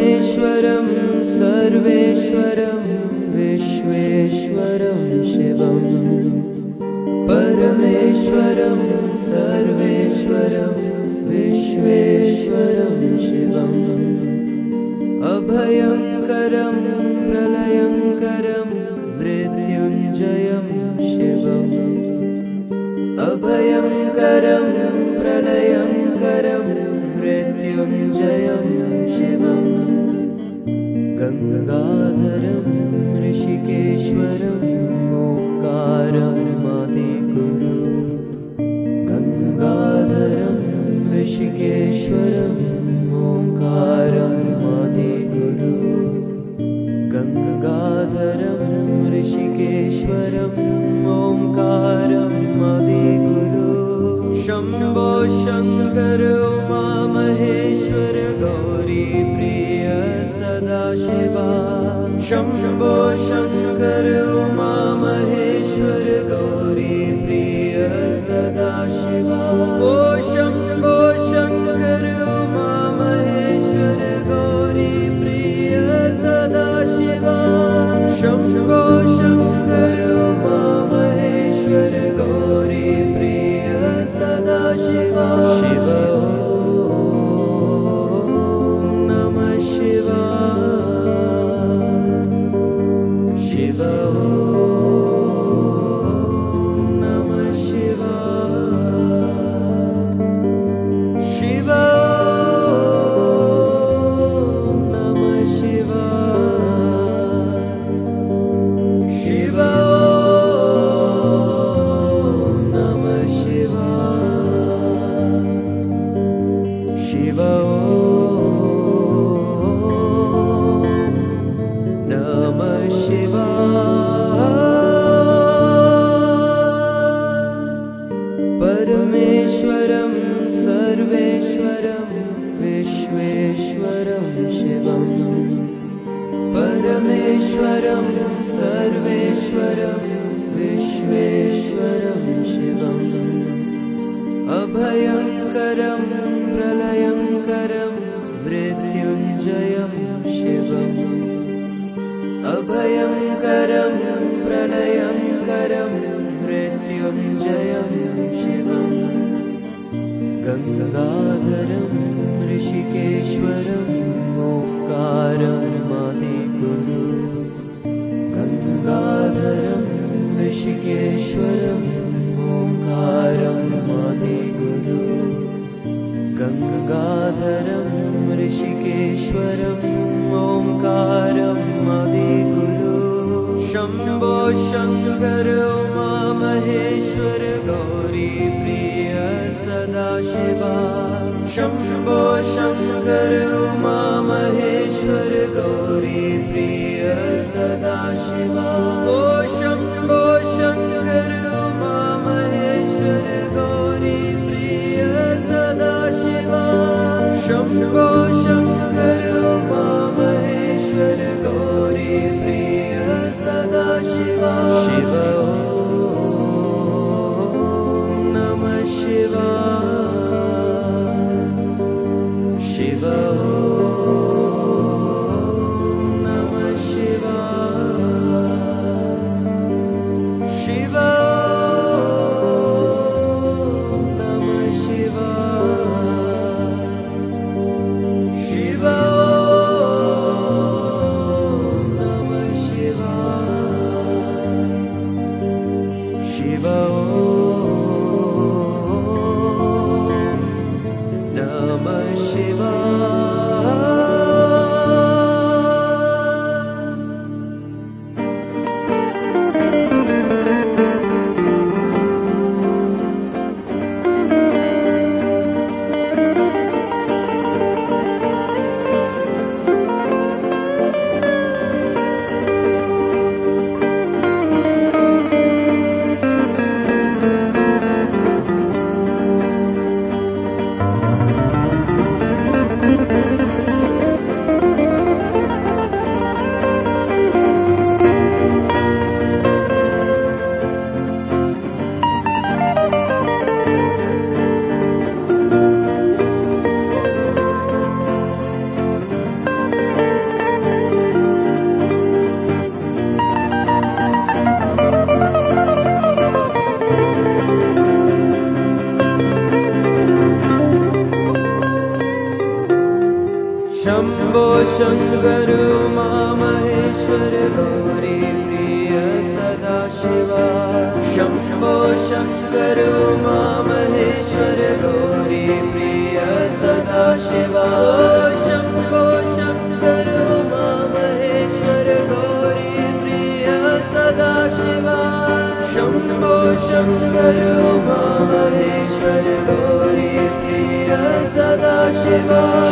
सर्वेश्वरं सर्वेश्वरं विश्वेश्वरं शिवम् परमेश्वरं सर्वेश्वरं विश्वेश्वरं शिवम् अभयङ्करं प्रलयङ्करं मृत्युञ्जयं शिवम् अभयङ्करं प्रलयङ्करं मृत्युञ्जय and the garden. प्रलयङ्करं मृत्युञ्जयं शिवम्। अभयं शम्भो शं करो मा महेश्वर गौरीप्रिय सदाशिवा शं शुभो शंकर मा महेश्वर गौरी प्रिय शंभो शंगरो मामहेश्वर गौरी प्रिय सदाशिवा शं शो शंकरो मामहेश्वर गौरी प्रिय सदाशिवा शं शो शंकरो मामहेश्वर गौरी प्रिय सदा शिवा। शम्भो शो शंकरो मामहेश्वर गौरी प्रिय सदा शिवा।